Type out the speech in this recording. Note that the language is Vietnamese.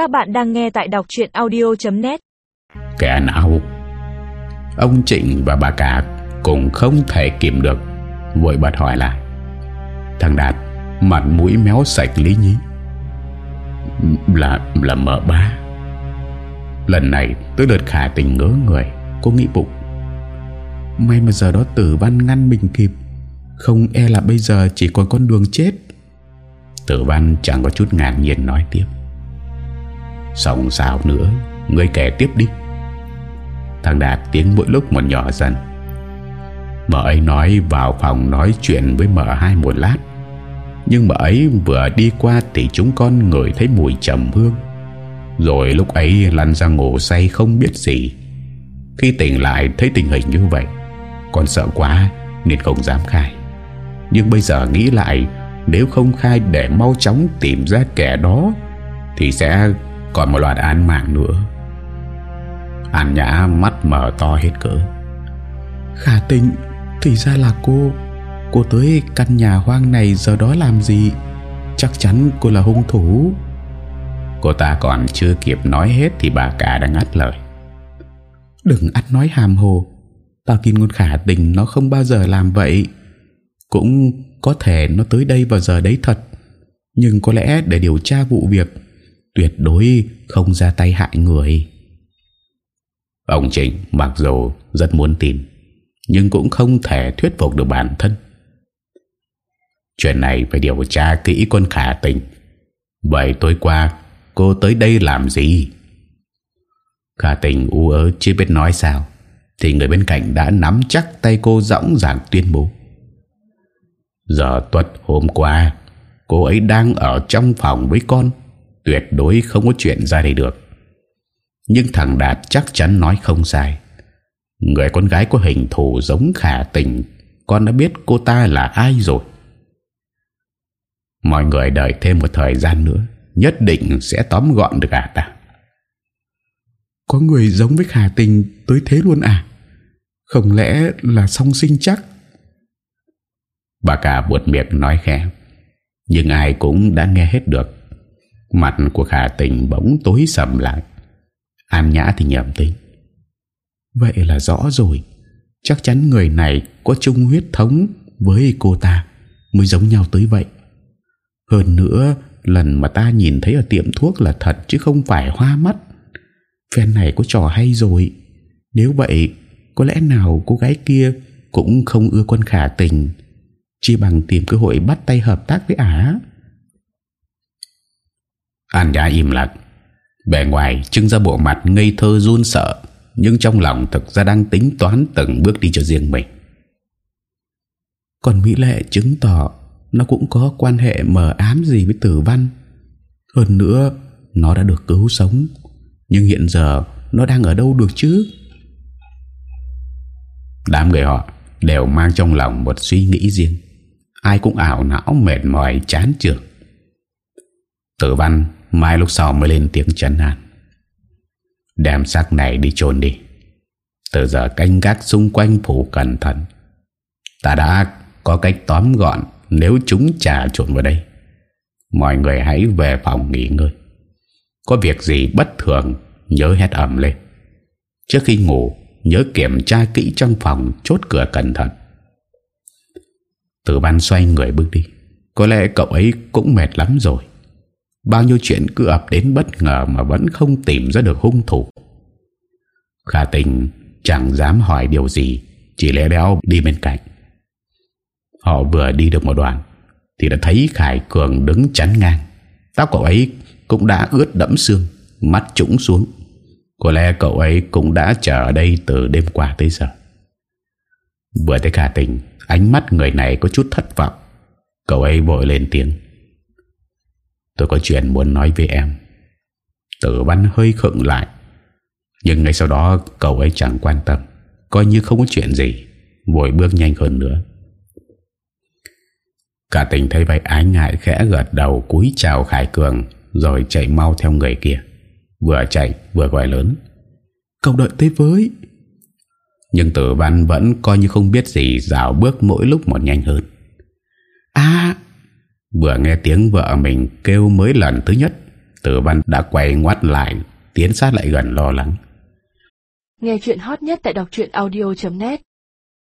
Các bạn đang nghe tại đọc chuyện audio.net Kẻ nào Ông Trịnh và bà cả Cũng không thể kìm được. Vội bật hỏi lại. Thằng Đạt, Mặt mũi méo sạch lý nhí. Là là mợ ba Lần này tới lượt khả tình ngỡ người, Cô nghĩ bụng. May mà giờ đó tử văn ngăn mình kịp. Không e là bây giờ chỉ còn con đường chết. Tử văn chẳng có chút ngạc nhiên nói tiếp. Xong sao nữa Ngươi kể tiếp đi. Thằng Đạt tiếng mỗi lúc một nhỏ dần. Mợ ấy nói vào phòng nói chuyện với mợ hai một lát. Nhưng mợ ấy vừa đi qua Thì chúng con ngửi thấy mùi trầm hương. Rồi lúc ấy lăn ra ngủ say không biết gì. Khi tỉnh lại thấy tình hình như vậy, Con sợ quá Nên không dám khai. Nhưng bây giờ nghĩ lại, Nếu không khai để mau chóng tìm ra kẻ đó Thì sẽ còn một loạt án mạng nữa. An Nhã mắt mở to hết cỡ. Khả tình Thì ra là cô. Cô tới căn nhà hoang này giờ đó làm gì? Chắc chắn cô là hung thủ. Cô ta còn chưa kịp nói hết Thì bà cả đã ngắt lời. Đừng ắt nói hàm hồ. Tao tin con khả tình nó không bao giờ làm vậy. Cũng có thể nó tới đây vào giờ đấy thật. Nhưng có lẽ để điều tra vụ việc Tuyệt đối không ra tay hại người. Ông Trịnh mặc dù rất muốn tin, Nhưng cũng không thể thuyết phục được bản thân. Chuyện này phải điều tra kỹ con khả tình Vậy tối qua cô tới đây làm gì? Khả tình u ớ chưa biết nói sao, Thì người bên cạnh đã nắm chắc tay cô rõng ràng tuyên bố. Giờ tuất hôm qua, Cô ấy đang ở trong phòng với con. Tuyệt đối không có chuyện ra đây được. Nhưng thằng Đạt chắc chắn nói không sai. Người con gái có hình thù giống khả tình Con đã biết cô ta là ai rồi. Mọi người đợi thêm một thời gian nữa Nhất định sẽ tóm gọn được à ta. Có người giống với khả tình tới thế luôn à? Không lẽ là song sinh chắc? Bà cả buột miệng nói khẽ Nhưng ai cũng đã nghe hết được Mặt của khả tình bỗng tối sầm lại. An nhã thì nhầm tính. Vậy là rõ rồi. Chắc chắn người này có chung huyết thống Với cô ta Mới giống nhau tới vậy. Hơn nữa, Lần mà ta nhìn thấy ở tiệm thuốc là thật Chứ không phải hoa mắt. Phen này có trò hay rồi. Nếu vậy, Có lẽ nào cô gái kia Cũng không ưa quân khả tình, Chỉ bằng tìm cơ hội bắt tay hợp tác với ả. An Nhã im lặng. Bề ngoài trưng ra bộ mặt ngây thơ run sợ, Nhưng trong lòng thực ra đang tính toán từng bước đi cho riêng mình. Còn Mỹ Lệ chứng tỏ Nó cũng có quan hệ mờ ám gì với tử văn. Hơn nữa, Nó đã được cứu sống, Nhưng hiện giờ Nó đang ở đâu được chứ? Đám người họ Đều mang trong lòng một suy nghĩ riêng. Ai cũng ảo não mệt mỏi, chán trường Tử văn Mai lúc sau mới lên tiếng chấn an. Đem xác này đi chôn đi. Từ giờ canh gác xung quanh phủ cẩn thận. Ta đã có cách tóm gọn Nếu chúng trà trộn vào đây. Mọi người hãy về phòng nghỉ ngơi. Có việc gì bất thường, Nhớ hét ẩm lên. Trước khi ngủ, Nhớ kiểm tra kỹ trong phòng, Chốt cửa cẩn thận. Tử văn xoay người bước đi. Có lẽ cậu ấy cũng mệt lắm rồi. Bao nhiêu chuyện cứ ập đến bất ngờ Mà vẫn không tìm ra được hung thủ. Khả tình Chẳng dám hỏi điều gì, Chỉ lẽ đéo đi bên cạnh. Họ vừa đi được một đoạn Thì đã thấy Khải Cường đứng chắn ngang. Tóc cậu ấy cũng đã ướt đẫm xương, Mắt trũng xuống. Có lẽ cậu ấy cũng đã chờ ở đây Từ đêm qua tới giờ. Vừa thấy khả tình Ánh mắt người này có chút thất vọng. Cậu ấy vội lên tiếng. Tôi có chuyện muốn nói với em. Tử văn hơi khựng lại. Nhưng ngay sau đó cậu ấy chẳng quan tâm. Coi như không có chuyện gì. Vội bước nhanh hơn nữa. Cả tình thấy vậy ái ngại khẽ gật đầu cúi chào Khải Cường Rồi chạy mau theo người kia. Vừa chạy vừa gọi lớn. Cậu đợi tới với. Nhưng tử văn vẫn coi như không biết gì Dạo bước mỗi lúc một nhanh hơn Vừa nghe tiếng vợ mình kêu mới lần thứ nhất, Tử văn đã quay ngoắt lại, Tiến sát lại gần lo lắng. Nghe chuyện hot nhất tại đọc audio.net